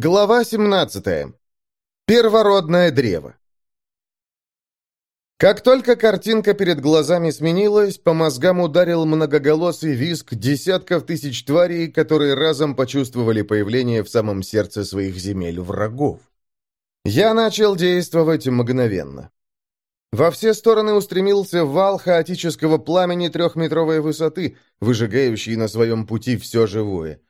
Глава 17. Первородное древо. Как только картинка перед глазами сменилась, по мозгам ударил многоголосый визг десятков тысяч тварей, которые разом почувствовали появление в самом сердце своих земель врагов. Я начал действовать мгновенно. Во все стороны устремился вал хаотического пламени трехметровой высоты, выжигающий на своем пути все живое.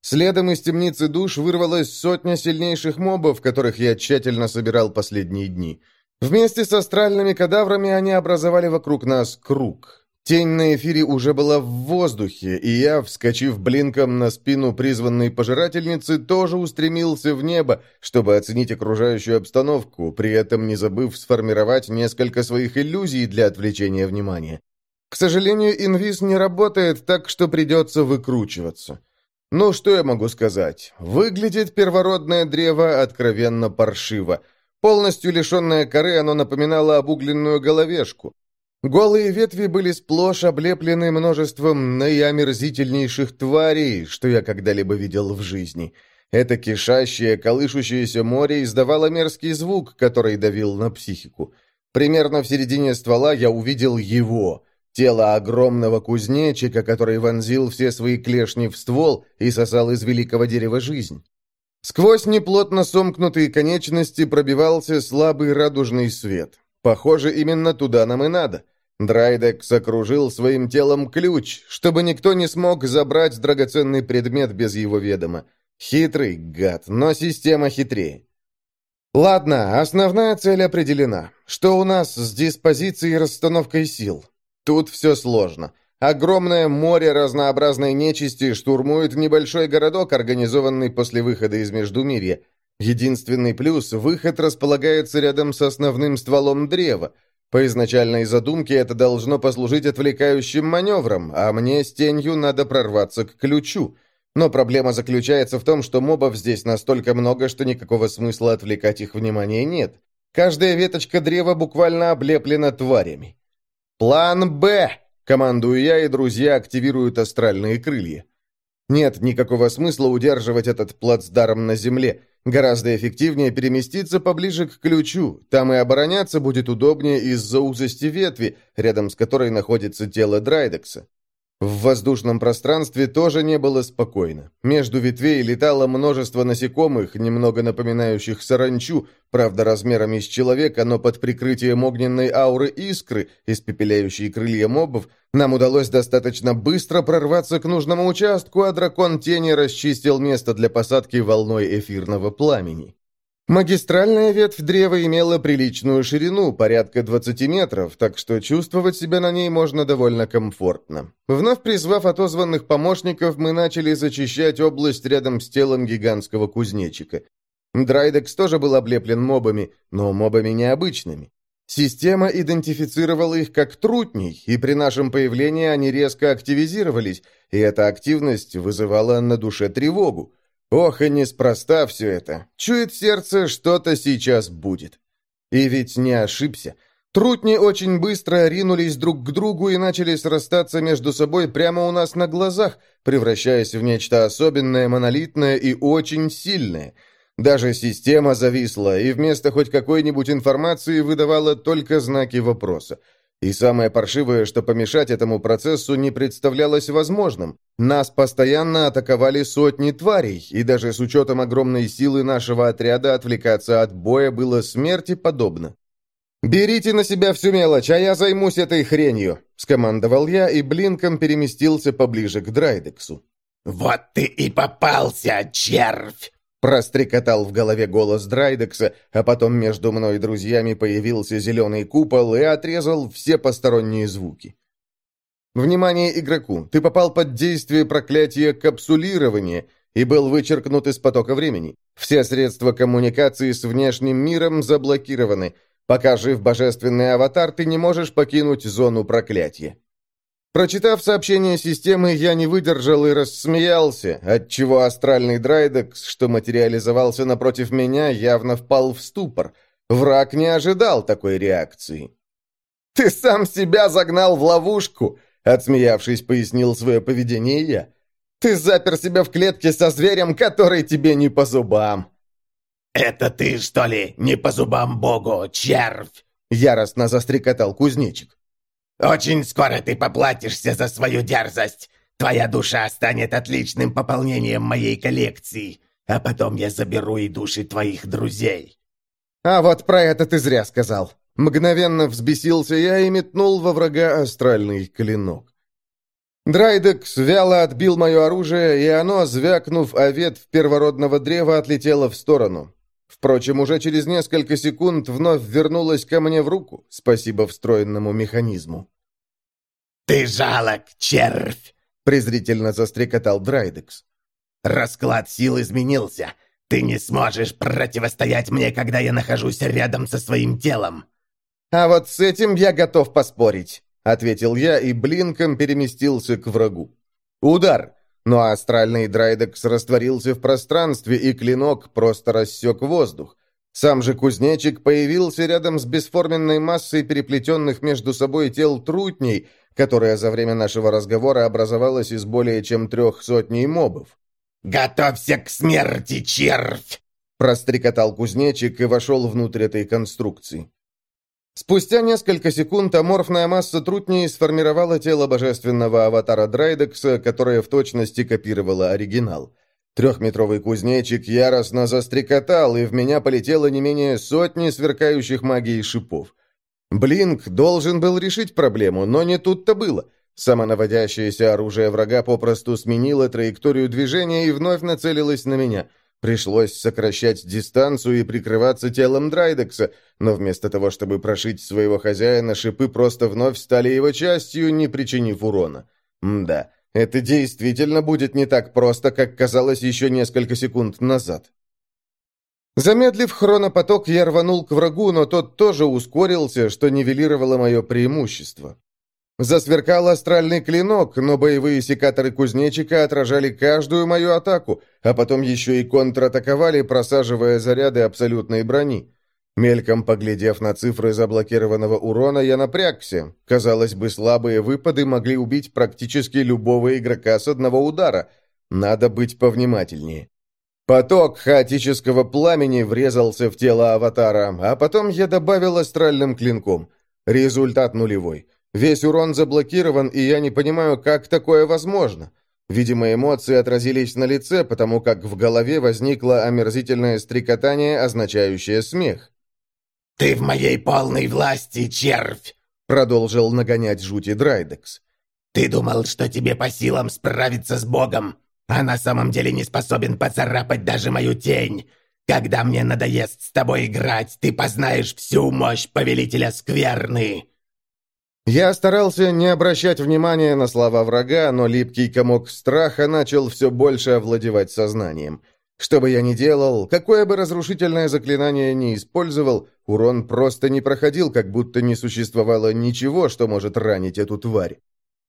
Следом из темницы душ вырвалась сотня сильнейших мобов, которых я тщательно собирал последние дни. Вместе с астральными кадаврами они образовали вокруг нас круг. Тень на эфире уже была в воздухе, и я, вскочив блинком на спину призванной пожирательницы, тоже устремился в небо, чтобы оценить окружающую обстановку, при этом не забыв сформировать несколько своих иллюзий для отвлечения внимания. К сожалению, инвиз не работает так, что придется выкручиваться. Ну, что я могу сказать? Выглядит первородное древо откровенно паршиво. Полностью лишенное коры, оно напоминало обугленную головешку. Голые ветви были сплошь облеплены множеством наиомерзительнейших тварей, что я когда-либо видел в жизни. Это кишащее, колышущееся море издавало мерзкий звук, который давил на психику. Примерно в середине ствола я увидел его — Тело огромного кузнечика, который вонзил все свои клешни в ствол и сосал из великого дерева жизнь. Сквозь неплотно сомкнутые конечности пробивался слабый радужный свет. Похоже, именно туда нам и надо. Драйдекс окружил своим телом ключ, чтобы никто не смог забрать драгоценный предмет без его ведома. Хитрый гад, но система хитрее. Ладно, основная цель определена. Что у нас с диспозицией и расстановкой сил? Тут все сложно. Огромное море разнообразной нечисти штурмует небольшой городок, организованный после выхода из Междумирья. Единственный плюс – выход располагается рядом с основным стволом древа. По изначальной задумке это должно послужить отвлекающим маневром, а мне с тенью надо прорваться к ключу. Но проблема заключается в том, что мобов здесь настолько много, что никакого смысла отвлекать их внимание нет. Каждая веточка древа буквально облеплена тварями. «План Б!» — командую я, и друзья активируют астральные крылья. Нет никакого смысла удерживать этот плацдарм на земле. Гораздо эффективнее переместиться поближе к ключу. Там и обороняться будет удобнее из-за узости ветви, рядом с которой находится тело Драйдекса. В воздушном пространстве тоже не было спокойно. Между ветвей летало множество насекомых, немного напоминающих саранчу, правда размерами с человека, но под прикрытием огненной ауры искры, испепеляющей крылья мобов, нам удалось достаточно быстро прорваться к нужному участку, а дракон тени расчистил место для посадки волной эфирного пламени. Магистральная ветвь древа имела приличную ширину, порядка 20 метров, так что чувствовать себя на ней можно довольно комфортно. Вновь призвав отозванных помощников, мы начали зачищать область рядом с телом гигантского кузнечика. Драйдекс тоже был облеплен мобами, но мобами необычными. Система идентифицировала их как трутней, и при нашем появлении они резко активизировались, и эта активность вызывала на душе тревогу. Ох, и неспроста все это. Чует сердце, что-то сейчас будет. И ведь не ошибся. Трутни очень быстро ринулись друг к другу и начали срастаться между собой прямо у нас на глазах, превращаясь в нечто особенное, монолитное и очень сильное. Даже система зависла, и вместо хоть какой-нибудь информации выдавала только знаки вопроса. И самое паршивое, что помешать этому процессу не представлялось возможным. Нас постоянно атаковали сотни тварей, и даже с учетом огромной силы нашего отряда отвлекаться от боя было смерти подобно. «Берите на себя всю мелочь, а я займусь этой хренью», — скомандовал я и блинком переместился поближе к Драйдексу. «Вот ты и попался, червь!» Прострекотал в голове голос Драйдекса, а потом между мной и друзьями появился зеленый купол и отрезал все посторонние звуки. Внимание игроку! Ты попал под действие проклятия капсулирования и был вычеркнут из потока времени. Все средства коммуникации с внешним миром заблокированы. Пока жив божественный аватар, ты не можешь покинуть зону проклятия. Прочитав сообщение системы, я не выдержал и рассмеялся, отчего астральный драйдекс, что материализовался напротив меня, явно впал в ступор. Враг не ожидал такой реакции. «Ты сам себя загнал в ловушку!» Отсмеявшись, пояснил свое поведение я. «Ты запер себя в клетке со зверем, который тебе не по зубам!» это ты, что ли, не по зубам богу, червь?» Яростно застрекотал кузнечик. «Очень скоро ты поплатишься за свою дерзость. Твоя душа станет отличным пополнением моей коллекции, а потом я заберу и души твоих друзей». «А вот про это ты зря сказал». Мгновенно взбесился я и метнул во врага астральный клинок. Драйдекс вяло отбил мое оружие, и оно, звякнув о ветвь первородного древа, отлетело в сторону. Впрочем, уже через несколько секунд вновь вернулась ко мне в руку, спасибо встроенному механизму. «Ты жалок, червь!» — презрительно застрекотал Драйдекс. «Расклад сил изменился. Ты не сможешь противостоять мне, когда я нахожусь рядом со своим телом». «А вот с этим я готов поспорить», — ответил я и блинком переместился к врагу. «Удар!» Но астральный Драйдекс растворился в пространстве, и клинок просто рассек воздух. Сам же кузнечик появился рядом с бесформенной массой переплетенных между собой тел трутней, которая за время нашего разговора образовалась из более чем трех сотней мобов. «Готовься к смерти, червь!» Прострекотал кузнечик и вошел внутрь этой конструкции. Спустя несколько секунд аморфная масса трутней сформировала тело божественного аватара Драйдекса, которое в точности копировало оригинал. Трехметровый кузнечик яростно застрекотал, и в меня полетело не менее сотни сверкающих магией шипов. Блинк должен был решить проблему, но не тут-то было. Самонаводящееся оружие врага попросту сменило траекторию движения и вновь нацелилось на меня — Пришлось сокращать дистанцию и прикрываться телом Драйдекса, но вместо того, чтобы прошить своего хозяина, шипы просто вновь стали его частью, не причинив урона. Мда, это действительно будет не так просто, как казалось еще несколько секунд назад. Замедлив хронопоток, я рванул к врагу, но тот тоже ускорился, что нивелировало мое преимущество. Засверкал астральный клинок, но боевые секаторы кузнечика отражали каждую мою атаку, а потом еще и контратаковали, просаживая заряды абсолютной брони. Мельком поглядев на цифры заблокированного урона, я напрягся. Казалось бы, слабые выпады могли убить практически любого игрока с одного удара. Надо быть повнимательнее. Поток хаотического пламени врезался в тело аватара, а потом я добавил астральным клинком. Результат нулевой. Весь урон заблокирован, и я не понимаю, как такое возможно. Видимо, эмоции отразились на лице, потому как в голове возникло омерзительное стрекотание, означающее смех. «Ты в моей полной власти, червь!» Продолжил нагонять жути Драйдекс. «Ты думал, что тебе по силам справиться с Богом, а на самом деле не способен поцарапать даже мою тень. Когда мне надоест с тобой играть, ты познаешь всю мощь Повелителя Скверны!» Я старался не обращать внимания на слова врага, но липкий комок страха начал все больше овладевать сознанием. Что бы я ни делал, какое бы разрушительное заклинание ни использовал, урон просто не проходил, как будто не существовало ничего, что может ранить эту тварь.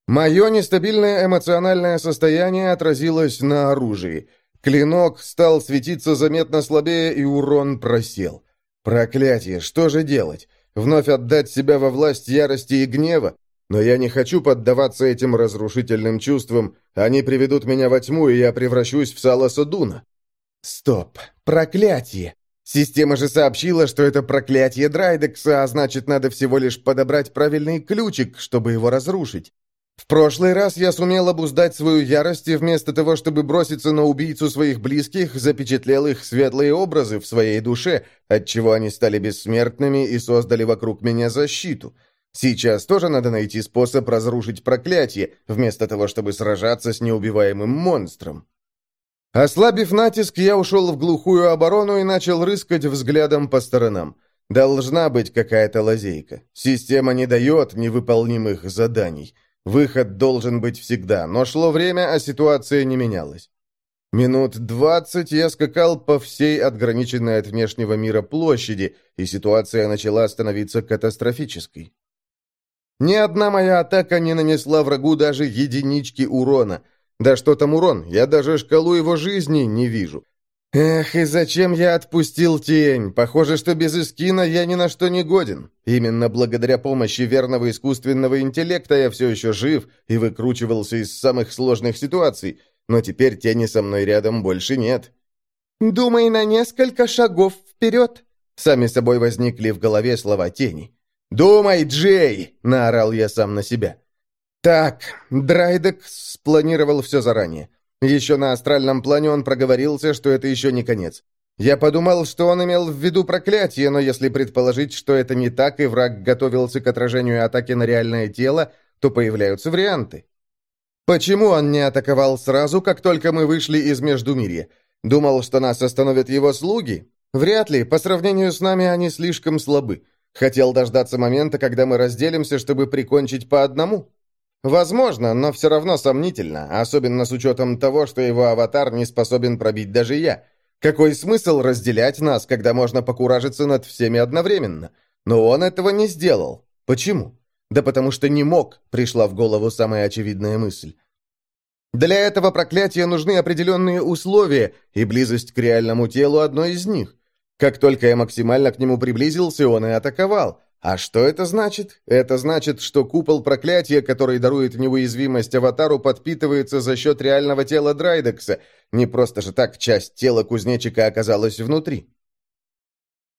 Мое нестабильное эмоциональное состояние отразилось на оружии. Клинок стал светиться заметно слабее, и урон просел. Проклятие, что же делать? Вновь отдать себя во власть ярости и гнева, но я не хочу поддаваться этим разрушительным чувствам, они приведут меня во тьму, и я превращусь в Саласа Дуна. Стоп, проклятие! Система же сообщила, что это проклятие Драйдекса, а значит, надо всего лишь подобрать правильный ключик, чтобы его разрушить. В прошлый раз я сумел обуздать свою ярость и вместо того, чтобы броситься на убийцу своих близких, запечатлел их светлые образы в своей душе, отчего они стали бессмертными и создали вокруг меня защиту. Сейчас тоже надо найти способ разрушить проклятие, вместо того, чтобы сражаться с неубиваемым монстром. Ослабив натиск, я ушел в глухую оборону и начал рыскать взглядом по сторонам. Должна быть какая-то лазейка. Система не дает невыполнимых заданий. Выход должен быть всегда, но шло время, а ситуация не менялась. Минут двадцать я скакал по всей отграниченной от внешнего мира площади, и ситуация начала становиться катастрофической. Ни одна моя атака не нанесла врагу даже единички урона. Да что там урон, я даже шкалу его жизни не вижу. Эх, и зачем я отпустил тень? Похоже, что без Искина я ни на что не годен. Именно благодаря помощи верного искусственного интеллекта я все еще жив и выкручивался из самых сложных ситуаций, но теперь тени со мной рядом больше нет. «Думай на несколько шагов вперед!» Сами собой возникли в голове слова тени. «Думай, Джей!» — наорал я сам на себя. Так, Драйдек спланировал все заранее. Еще на астральном плане он проговорился, что это еще не конец. Я подумал, что он имел в виду проклятие, но если предположить, что это не так, и враг готовился к отражению атаки на реальное тело, то появляются варианты. Почему он не атаковал сразу, как только мы вышли из Междумирья? Думал, что нас остановят его слуги? Вряд ли, по сравнению с нами они слишком слабы. Хотел дождаться момента, когда мы разделимся, чтобы прикончить по одному? Возможно, но все равно сомнительно, особенно с учетом того, что его аватар не способен пробить даже я. Какой смысл разделять нас, когда можно покуражиться над всеми одновременно? Но он этого не сделал. Почему? Да потому что не мог, пришла в голову самая очевидная мысль. Для этого проклятия нужны определенные условия, и близость к реальному телу одно из них. Как только я максимально к нему приблизился, он и атаковал. А что это значит? Это значит, что купол проклятия, который дарует неуязвимость аватару, подпитывается за счет реального тела Драйдекса. Не просто же так часть тела кузнечика оказалась внутри.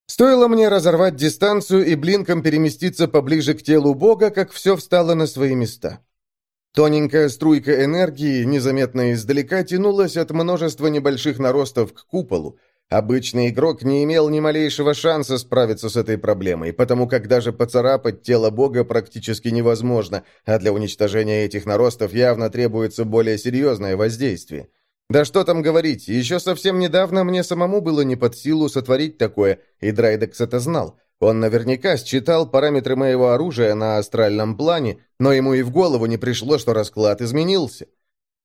Стоило мне разорвать дистанцию и блинком переместиться поближе к телу бога, как все встало на свои места. Тоненькая струйка энергии, незаметно издалека, тянулась от множества небольших наростов к куполу, Обычный игрок не имел ни малейшего шанса справиться с этой проблемой, потому как даже поцарапать тело бога практически невозможно, а для уничтожения этих наростов явно требуется более серьезное воздействие. Да что там говорить, еще совсем недавно мне самому было не под силу сотворить такое, и Драйдекс это знал. Он наверняка считал параметры моего оружия на астральном плане, но ему и в голову не пришло, что расклад изменился.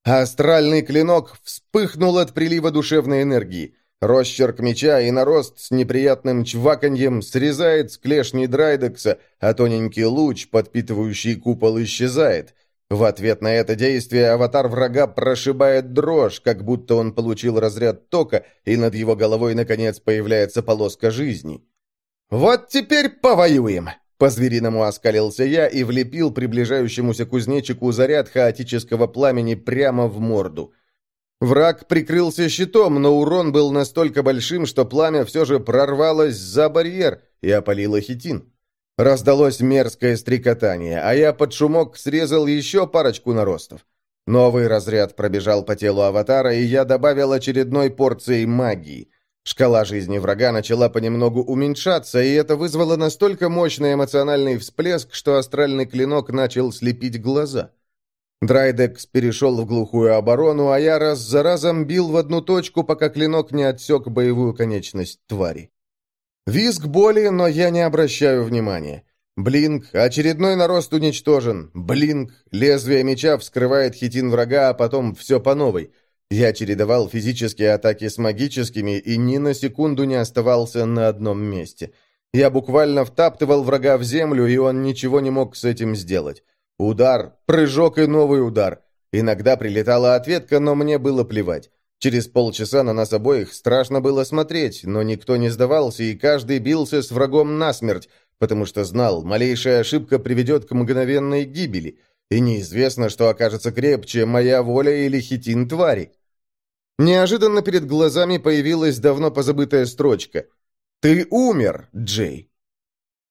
астральный клинок вспыхнул от прилива душевной энергии – Росчерк меча и нарост с неприятным чваканьем срезает с клешни Драйдекса, а тоненький луч, подпитывающий купол, исчезает. В ответ на это действие аватар врага прошибает дрожь, как будто он получил разряд тока, и над его головой, наконец, появляется полоска жизни. «Вот теперь повоюем!» По-звериному оскалился я и влепил приближающемуся кузнечику заряд хаотического пламени прямо в морду – Враг прикрылся щитом, но урон был настолько большим, что пламя все же прорвалось за барьер и опалило хитин. Раздалось мерзкое стрекотание, а я под шумок срезал еще парочку наростов. Новый разряд пробежал по телу аватара, и я добавил очередной порции магии. Шкала жизни врага начала понемногу уменьшаться, и это вызвало настолько мощный эмоциональный всплеск, что астральный клинок начал слепить глаза. Драйдекс перешел в глухую оборону, а я раз за разом бил в одну точку, пока клинок не отсек боевую конечность твари. Визг боли, но я не обращаю внимания. Блинк, очередной нарост уничтожен. Блинк, лезвие меча вскрывает хитин врага, а потом все по новой. Я чередовал физические атаки с магическими и ни на секунду не оставался на одном месте. Я буквально втаптывал врага в землю, и он ничего не мог с этим сделать. Удар, прыжок и новый удар. Иногда прилетала ответка, но мне было плевать. Через полчаса на нас обоих страшно было смотреть, но никто не сдавался, и каждый бился с врагом насмерть, потому что знал, малейшая ошибка приведет к мгновенной гибели, и неизвестно, что окажется крепче, моя воля или хитин твари. Неожиданно перед глазами появилась давно позабытая строчка. «Ты умер, Джей!»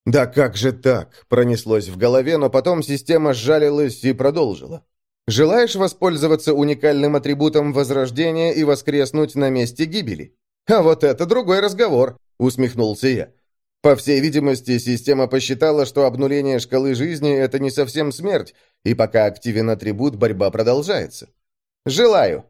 «Да как же так?» – пронеслось в голове, но потом система сжалилась и продолжила. «Желаешь воспользоваться уникальным атрибутом Возрождения и воскреснуть на месте гибели?» «А вот это другой разговор», – усмехнулся я. По всей видимости, система посчитала, что обнуление шкалы жизни – это не совсем смерть, и пока активен атрибут, борьба продолжается. «Желаю!»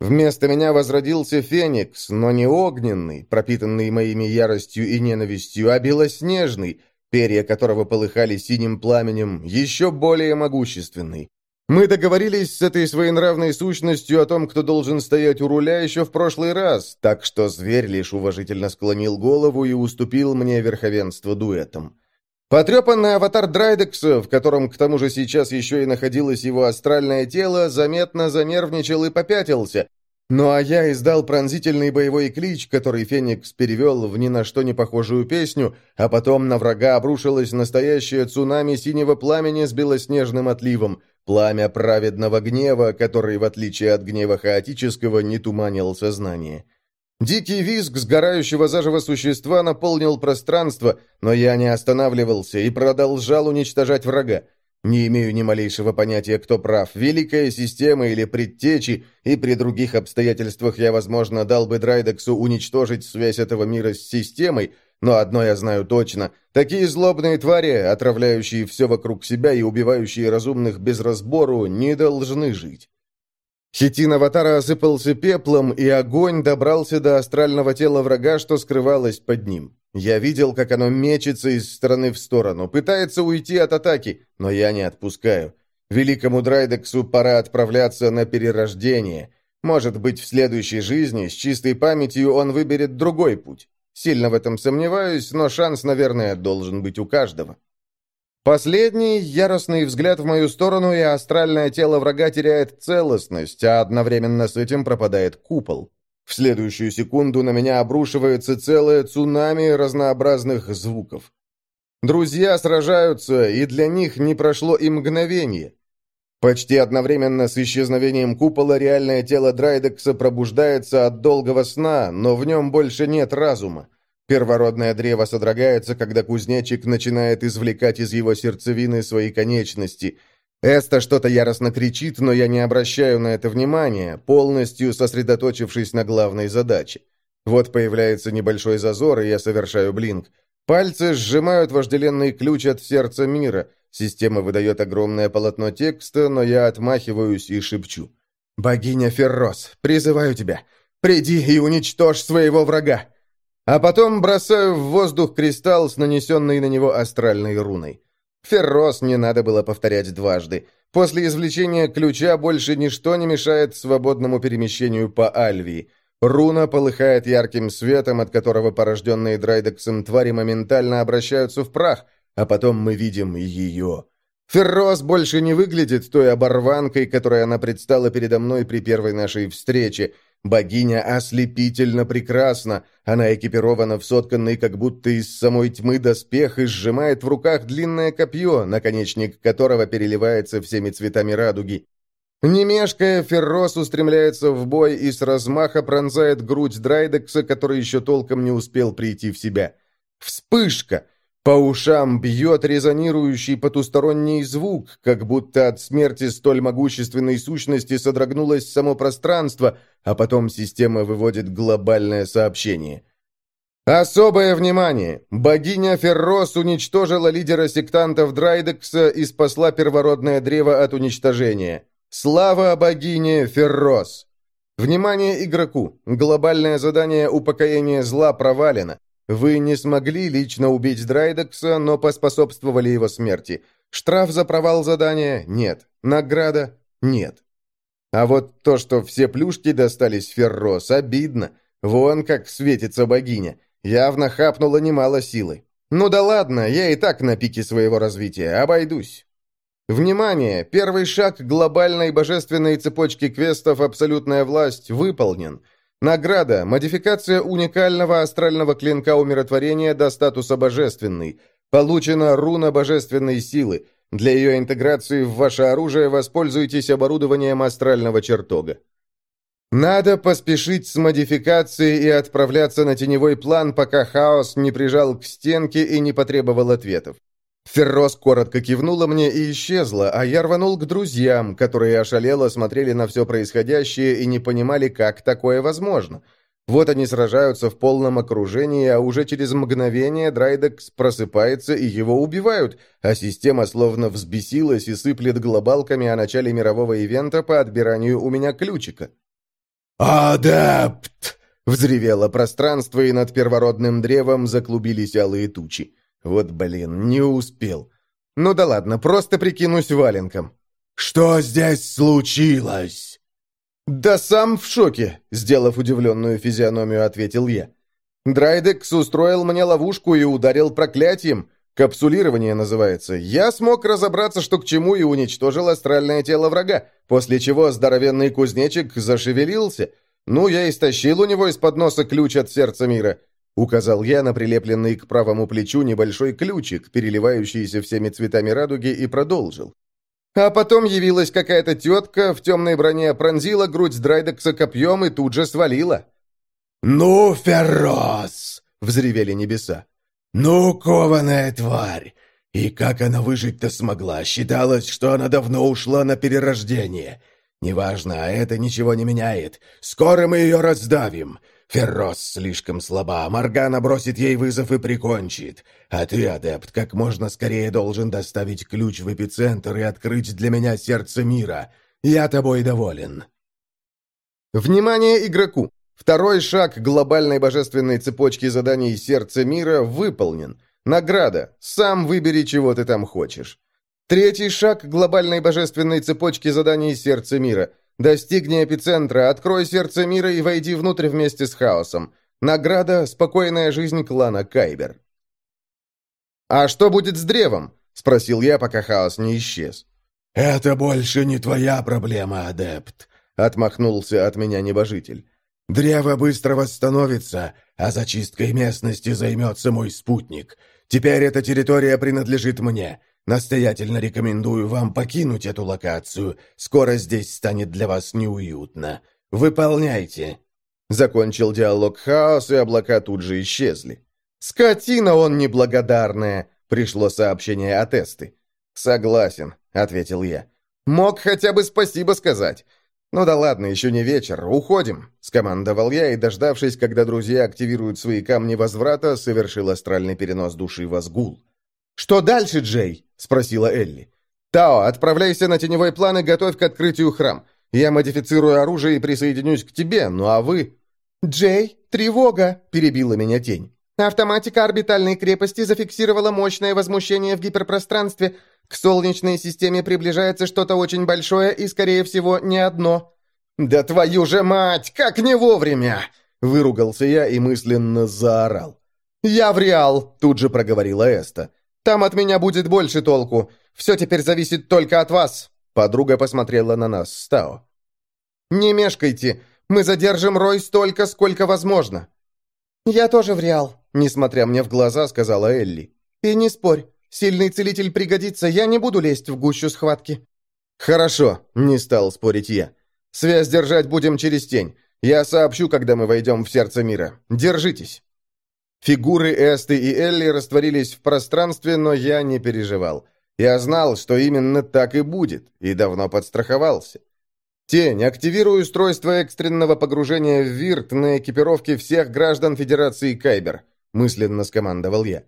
Вместо меня возродился Феникс, но не огненный, пропитанный моими яростью и ненавистью, а белоснежный, перья которого полыхали синим пламенем, еще более могущественный. Мы договорились с этой своенравной сущностью о том, кто должен стоять у руля еще в прошлый раз, так что зверь лишь уважительно склонил голову и уступил мне верховенство дуэтом. Потрепанный аватар Драйдекса, в котором к тому же сейчас еще и находилось его астральное тело, заметно занервничал и попятился, ну а я издал пронзительный боевой клич, который Феникс перевел в ни на что не похожую песню, а потом на врага обрушилось настоящее цунами синего пламени с белоснежным отливом, пламя праведного гнева, который, в отличие от гнева хаотического, не туманил сознание. Дикий визг сгорающего заживо существа наполнил пространство, но я не останавливался и продолжал уничтожать врага. Не имею ни малейшего понятия, кто прав, великая система или предтечи, и при других обстоятельствах я, возможно, дал бы Драйдексу уничтожить связь этого мира с системой, но одно я знаю точно. Такие злобные твари, отравляющие все вокруг себя и убивающие разумных без разбору, не должны жить. Хитин аватара осыпался пеплом, и огонь добрался до астрального тела врага, что скрывалось под ним. Я видел, как оно мечется из стороны в сторону, пытается уйти от атаки, но я не отпускаю. Великому Драйдексу пора отправляться на перерождение. Может быть, в следующей жизни, с чистой памятью, он выберет другой путь. Сильно в этом сомневаюсь, но шанс, наверное, должен быть у каждого. Последний, яростный взгляд в мою сторону, и астральное тело врага теряет целостность, а одновременно с этим пропадает купол. В следующую секунду на меня обрушивается целое цунами разнообразных звуков. Друзья сражаются, и для них не прошло и мгновение. Почти одновременно с исчезновением купола реальное тело Драйдекса пробуждается от долгого сна, но в нем больше нет разума. Первородное древо содрогается, когда кузнечик начинает извлекать из его сердцевины свои конечности. Эста что-то яростно кричит, но я не обращаю на это внимания, полностью сосредоточившись на главной задаче. Вот появляется небольшой зазор, и я совершаю блинк. Пальцы сжимают вожделенный ключ от сердца мира. Система выдает огромное полотно текста, но я отмахиваюсь и шепчу. «Богиня Феррос, призываю тебя, приди и уничтожь своего врага!» А потом бросаю в воздух кристалл с нанесенной на него астральной руной. Феррос не надо было повторять дважды. После извлечения ключа больше ничто не мешает свободному перемещению по Альвии. Руна полыхает ярким светом, от которого порожденные Драйдексом твари моментально обращаются в прах, а потом мы видим ее. Феррос больше не выглядит той оборванкой, которой она предстала передо мной при первой нашей встрече – Богиня ослепительно прекрасна. Она экипирована в сотканный как будто из самой тьмы доспех и сжимает в руках длинное копье, наконечник которого переливается всеми цветами радуги. Не мешкая, Феррос устремляется в бой и с размаха пронзает грудь Драйдекса, который еще толком не успел прийти в себя. Вспышка! По ушам бьет резонирующий потусторонний звук, как будто от смерти столь могущественной сущности содрогнулось само пространство, а потом система выводит глобальное сообщение. Особое внимание! Богиня Феррос уничтожила лидера сектантов Драйдекса и спасла первородное древо от уничтожения. Слава богине Феррос! Внимание игроку! Глобальное задание упокоения зла провалено. Вы не смогли лично убить Драйдекса, но поспособствовали его смерти. Штраф за провал задания – нет. Награда – нет. А вот то, что все плюшки достались Феррос, обидно. Вон как светится богиня. Явно хапнула немало силы. Ну да ладно, я и так на пике своего развития, обойдусь. Внимание! Первый шаг глобальной божественной цепочки квестов «Абсолютная власть» выполнен – Награда. Модификация уникального астрального клинка умиротворения до статуса божественный. Получена руна божественной силы. Для ее интеграции в ваше оружие воспользуйтесь оборудованием астрального чертога. Надо поспешить с модификацией и отправляться на теневой план, пока хаос не прижал к стенке и не потребовал ответов. Феррос коротко кивнула мне и исчезла, а я рванул к друзьям, которые ошалело смотрели на все происходящее и не понимали, как такое возможно. Вот они сражаются в полном окружении, а уже через мгновение Драйдекс просыпается и его убивают, а система словно взбесилась и сыплет глобалками о начале мирового ивента по отбиранию у меня ключика. «Адепт!» — взревело пространство, и над первородным древом заклубились алые тучи. Вот, блин, не успел. Ну да ладно, просто прикинусь валенком. «Что здесь случилось?» «Да сам в шоке», — сделав удивленную физиономию, ответил я. «Драйдекс устроил мне ловушку и ударил проклятием. Капсулирование называется. Я смог разобраться, что к чему, и уничтожил астральное тело врага, после чего здоровенный кузнечик зашевелился. Ну, я истощил у него из-под носа ключ от сердца мира. Указал я на прилепленный к правому плечу небольшой ключик, переливающийся всеми цветами радуги, и продолжил. А потом явилась какая-то тетка в темной броне, пронзила грудь Драйдекса копьем и тут же свалила. «Ну, Феррос!» — взревели небеса. «Ну, кованая тварь! И как она выжить-то смогла? Считалось, что она давно ушла на перерождение. Неважно, а это ничего не меняет. Скоро мы ее раздавим. Феррос слишком слаба, Моргана бросит ей вызов и прикончит. А ты, адепт, как можно скорее должен доставить ключ в эпицентр и открыть для меня сердце мира. Я тобой доволен». Внимание игроку! Второй шаг глобальной божественной цепочки заданий «Сердце мира» выполнен. Награда. Сам выбери, чего ты там хочешь. Третий шаг глобальной божественной цепочки заданий «Сердце мира». Достигни эпицентра, открой сердце мира и войди внутрь вместе с хаосом. Награда – спокойная жизнь клана Кайбер. «А что будет с древом?» – спросил я, пока хаос не исчез. «Это больше не твоя проблема, адепт», — отмахнулся от меня небожитель. «Древо быстро восстановится, а зачисткой местности займется мой спутник. Теперь эта территория принадлежит мне. Настоятельно рекомендую вам покинуть эту локацию. Скоро здесь станет для вас неуютно. Выполняйте». Закончил диалог хаос, и облака тут же исчезли. «Скотина он неблагодарная!» — пришло сообщение от Эсты. «Согласен», — ответил я. «Мог хотя бы спасибо сказать. «Ну да ладно, еще не вечер, уходим», — скомандовал я и, дождавшись, когда друзья активируют свои камни возврата, совершил астральный перенос души в Азгул. «Что дальше, Джей?» — спросила Элли. «Тао, отправляйся на теневой план и готовь к открытию храм. Я модифицирую оружие и присоединюсь к тебе, ну а вы...» «Джей, тревога!» — перебила меня тень. «Автоматика орбитальной крепости зафиксировала мощное возмущение в гиперпространстве. К Солнечной системе приближается что-то очень большое и, скорее всего, не одно». «Да твою же мать! Как не вовремя!» Выругался я и мысленно заорал. «Я в Реал!» — тут же проговорила Эста. «Там от меня будет больше толку. Все теперь зависит только от вас!» Подруга посмотрела на нас с. «Не мешкайте. Мы задержим Рой столько, сколько возможно». «Я тоже в Реал», — несмотря мне в глаза, сказала Элли. «И не спорь. Сильный целитель пригодится, я не буду лезть в гущу схватки». «Хорошо», — не стал спорить я. «Связь держать будем через тень. Я сообщу, когда мы войдем в сердце мира. Держитесь». Фигуры Эсты и Элли растворились в пространстве, но я не переживал. Я знал, что именно так и будет, и давно подстраховался. «Тень, активируй устройство экстренного погружения в ВИРТ на экипировке всех граждан Федерации Кайбер», мысленно скомандовал я.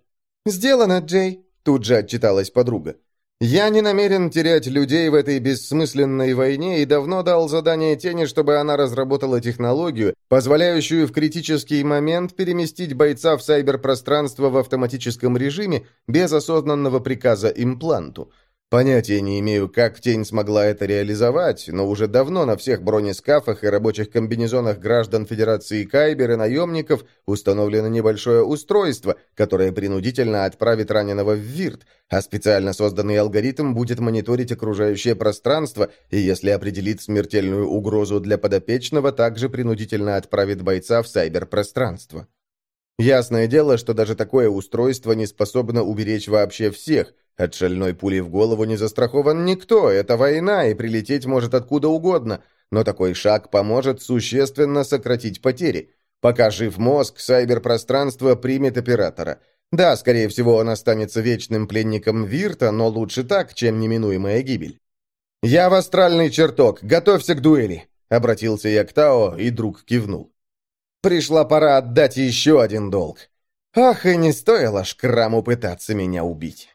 «Сделано, Джей», Тут же отчиталась подруга. «Я не намерен терять людей в этой бессмысленной войне и давно дал задание Тени, чтобы она разработала технологию, позволяющую в критический момент переместить бойца в сайберпространство в автоматическом режиме без осознанного приказа импланту. Понятия не имею, как тень смогла это реализовать, но уже давно на всех бронескафах и рабочих комбинезонах граждан Федерации Кайбер и наемников установлено небольшое устройство, которое принудительно отправит раненого в ВИРТ, а специально созданный алгоритм будет мониторить окружающее пространство и, если определит смертельную угрозу для подопечного, также принудительно отправит бойца в сайберпространство. Ясное дело, что даже такое устройство не способно уберечь вообще всех, от шальной пули в голову не застрахован никто, это война, и прилететь может откуда угодно, но такой шаг поможет существенно сократить потери. Пока жив мозг, сайберпространство примет оператора. Да, скорее всего, он останется вечным пленником Вирта, но лучше так, чем неминуемая гибель. «Я в астральный чертог, готовься к дуэли!» Обратился я к Тао, и друг кивнул. «Пришла пора отдать еще один долг. Ах, и не стоило шкраму пытаться меня убить».